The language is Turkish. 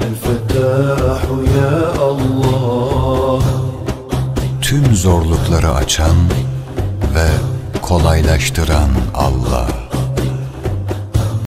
الفتاح يا الله Tüm zorlukları açan ve kolaylaştıran Allah.